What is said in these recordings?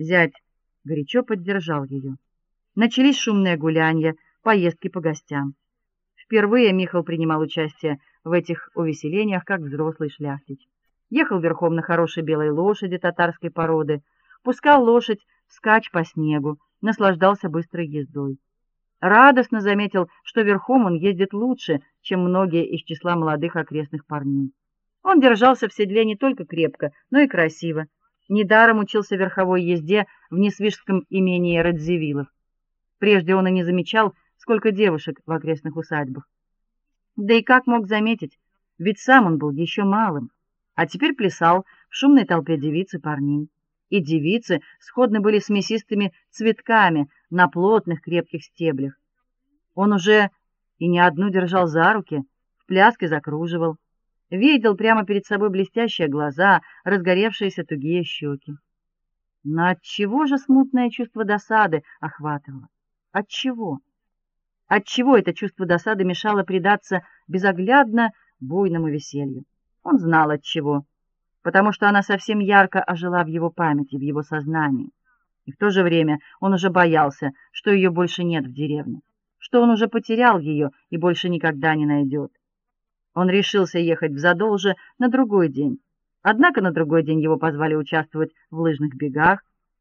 Зять горячо поддержал ее. Начались шумные гулянья, поездки по гостям. Впервые Михаил принимал участие в этих увеселениях как взрослый шляхтич. Ехал верхом на хорошей белой лошади татарской породы, пускал лошадь вскачь по снегу, наслаждался быстрой ездой. Радостно заметил, что верхом он ездит лучше, чем многие из числа молодых окрестных парней. Он держался в седле не только крепко, но и красиво. Недаром учился верховой езде в Несвижском имении Радзивиллов. Прежде он и не замечал, сколько девушек в окрестных усадьбах. Да и как мог заметить, ведь сам он был еще малым, а теперь плясал в шумной толпе девиц и парней. И девицы сходны были с мясистыми цветками на плотных крепких стеблях. Он уже и не одну держал за руки, в пляске закруживал, видел прямо перед собой блестящие глаза, разгоревшиеся тугие щеки. Но от чего же смутное чувство досады охватывало? От чего? От чего это чувство досады мешало предаться безоглядно буйному веселью? Он знал от чего, потому что она совсем ярко ожила в его памяти, в его сознании. И в то же время он уже боялся, что ее больше нет в деревне, что он уже потерял ее и больше никогда не найдет. Он решился ехать в Задолже на другой день. Однако на другой день его позвали участвовать в лыжных бегах.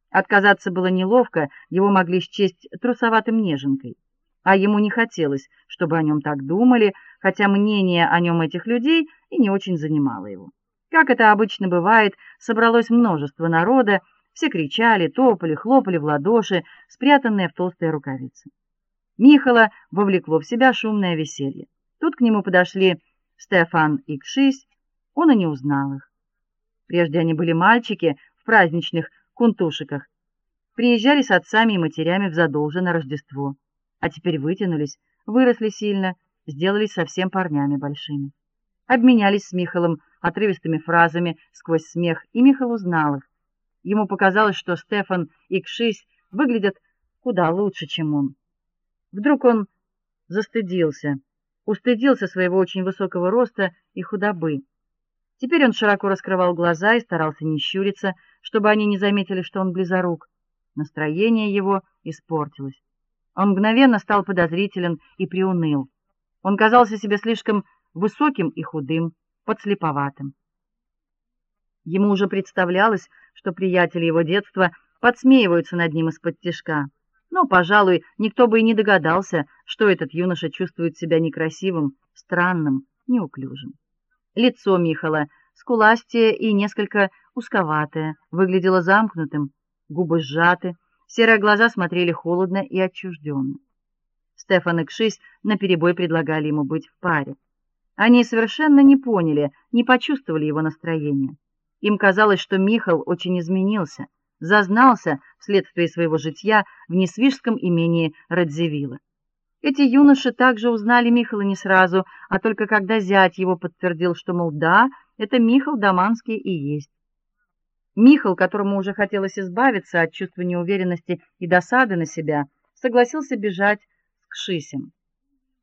Отказаться было неловко, его могли счесть трусоватым неженкой а ему не хотелось, чтобы о нем так думали, хотя мнение о нем этих людей и не очень занимало его. Как это обычно бывает, собралось множество народа, все кричали, топали, хлопали в ладоши, спрятанные в толстые рукавицы. Михала вовлекло в себя шумное веселье. Тут к нему подошли Стефан и Кшись, он и не узнал их. Прежде они были мальчики в праздничных кунтушиках, приезжали с отцами и матерями в задолженное на Рождество а теперь вытянулись, выросли сильно, сделались совсем парнями большими. Обменялись с Михалом отрывистыми фразами сквозь смех, и Михаил узнал их. Ему показалось, что Стефан и Кшись выглядят куда лучше, чем он. Вдруг он застыдился, устыдился своего очень высокого роста и худобы. Теперь он широко раскрывал глаза и старался не щуриться, чтобы они не заметили, что он близорук. Настроение его испортилось. Он мгновенно стал подозрителен и приуныл. Он казался себе слишком высоким и худым, подслеповатым. Ему уже представлялось, что приятели его детства подсмеиваются над ним из-под тишка. Но, пожалуй, никто бы и не догадался, что этот юноша чувствует себя некрасивым, странным, неуклюжим. Лицо Михала, скуластое и несколько узковатое, выглядело замкнутым, губы сжаты, Серые глаза смотрели холодно и отчужденно. Стефан и Кшись наперебой предлагали ему быть в паре. Они совершенно не поняли, не почувствовали его настроения. Им казалось, что Михаил очень изменился, зазнался вследствие своего житья в Несвижском имении Радзивилла. Эти юноши также узнали Михаила не сразу, а только когда зять его подтвердил, что мол да, это Михаил Доманский и есть. Михаил, которому уже хотелось избавиться от чувства неуверенности и досады на себя, согласился бежать к Кшисем.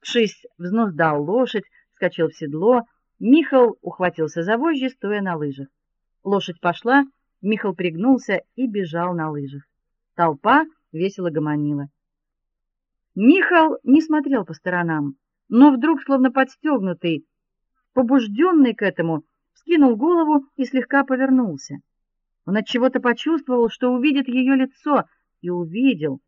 Кшись взнуздал лошадь, вскочил в седло, Михаил ухватился за вожжи, стоя на лыжах. Лошадь пошла, Михаил пригнулся и бежал на лыжах. Толпа весело гомонила. Михаил не смотрел по сторонам, но вдруг, словно подстегнутый, побужденный к этому, скинул голову и слегка повернулся. Он от чего-то почувствовал, что увидит ее лицо, и увидел.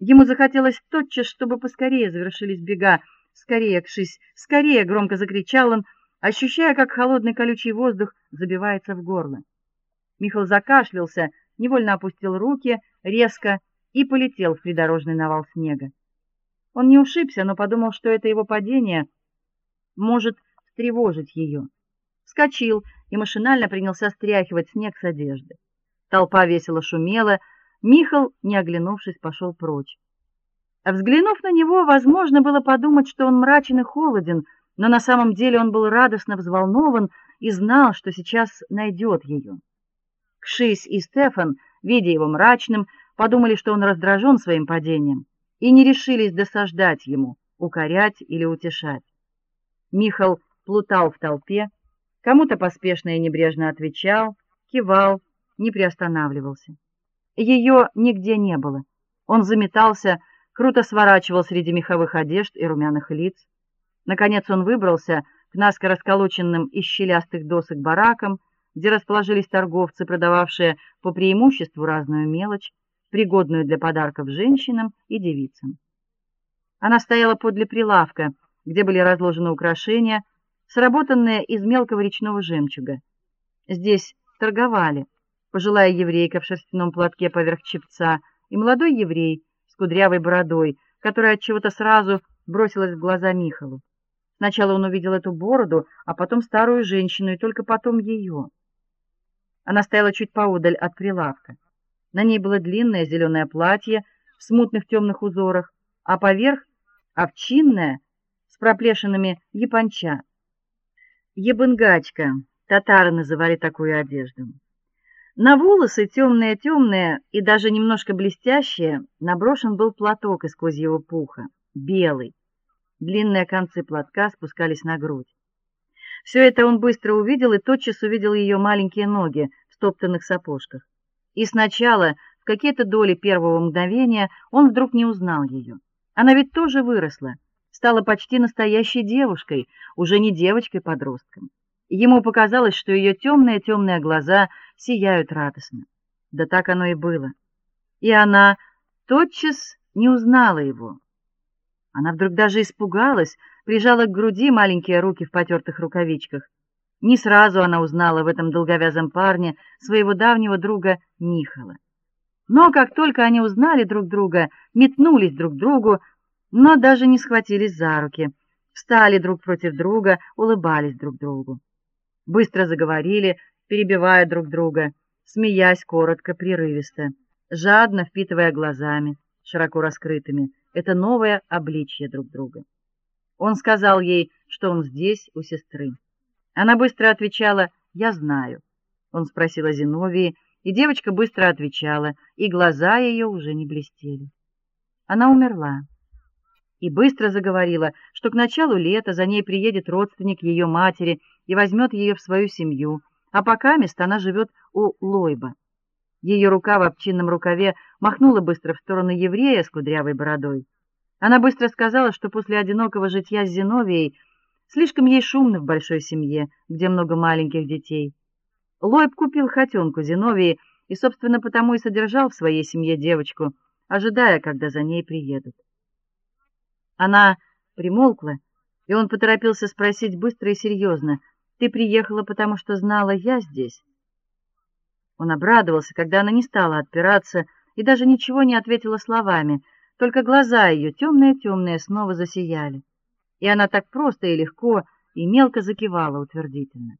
Ему захотелось тотчас, чтобы поскорее завершились бега. "Скорее, кшись, скорее!" громко закричал он, ощущая, как холодный колючий воздух забивается в горло. Михаил закашлялся, невольно опустил руки, резко и полетел в придорожный навал снега. Он не ушибся, но подумал, что это его падение может встревожить ее вскочил и машинально принялся стряхивать снег с одежды. Толпа весело шумела, Михал, не оглянувшись, пошел прочь. Взглянув на него, возможно было подумать, что он мрачен и холоден, но на самом деле он был радостно взволнован и знал, что сейчас найдет ее. Кшись и Стефан, видя его мрачным, подумали, что он раздражен своим падением, и не решились досаждать ему, укорять или утешать. Михал плутал в толпе, Кому-то поспешно и небрежно отвечал, кивал, не приостанавливался. Ее нигде не было. Он заметался, круто сворачивал среди меховых одежд и румяных лиц. Наконец он выбрался к наскоро расколоченным из щелястых досок баракам, где расположились торговцы, продававшие по преимуществу разную мелочь, пригодную для подарков женщинам и девицам. Она стояла подле прилавка, где были разложены украшения, сработанные из мелкого речного жемчуга. Здесь торговали пожилая еврейка в шерстяном платке поверх чепца и молодой еврей с кудрявой бородой, которая от чего-то сразу бросилась в глаза Михалу. Сначала он увидел эту бороду, а потом старую женщину и только потом ее. Она стояла чуть поодаль от прилавка. На ней было длинное зеленое платье в смутных темных узорах, а поверх овчинное с проплешинами японча. Ебынгачка, татары называли такую одежду. На волосы темные темные и даже немножко блестящие наброшен был платок из козьего пуха, белый. Длинные концы платка спускались на грудь. Все это он быстро увидел и тотчас увидел ее маленькие ноги в стоптанных сапожках. И сначала, в какие-то доли первого мгновения, он вдруг не узнал ее. Она ведь тоже выросла, стала почти настоящей девушкой, уже не девочкой-подростком. Ему показалось, что ее темные темные глаза сияют радостно. Да так оно и было. И она тотчас не узнала его. Она вдруг даже испугалась, прижала к груди маленькие руки в потертых рукавичках. Не сразу она узнала в этом долговязом парне своего давнего друга Михала. Но как только они узнали друг друга, метнулись друг к другу, но даже не схватились за руки, встали друг против друга, улыбались друг другу быстро заговорили, перебивая друг друга, смеясь коротко, прерывисто, жадно впитывая глазами, широко раскрытыми, это новое обличье друг друга. Он сказал ей, что он здесь у сестры. Она быстро отвечала: "Я знаю". Он спросил о Зиновии, и девочка быстро отвечала, и глаза ее уже не блестели. Она умерла и быстро заговорила, что к началу лета за ней приедет родственник ее матери и возьмет ее в свою семью, а пока мест она живет у Лойба. Ее рука в овчинном рукаве махнула быстро в сторону еврея с кудрявой бородой. Она быстро сказала, что после одинокого житья с Зиновией слишком ей шумно в большой семье, где много маленьких детей. Лойб купил хотенку Зиновии и, собственно, потому и содержал в своей семье девочку, ожидая, когда за ней приедут. Она примолкла, и он поторопился спросить быстро и серьезно: "Ты приехала, потому что знала, я здесь?" Он обрадовался, когда она не стала отпираться и даже ничего не ответила словами, только глаза ее темные-темные снова засияли. И она так просто и легко и мелко закивала утвердительно.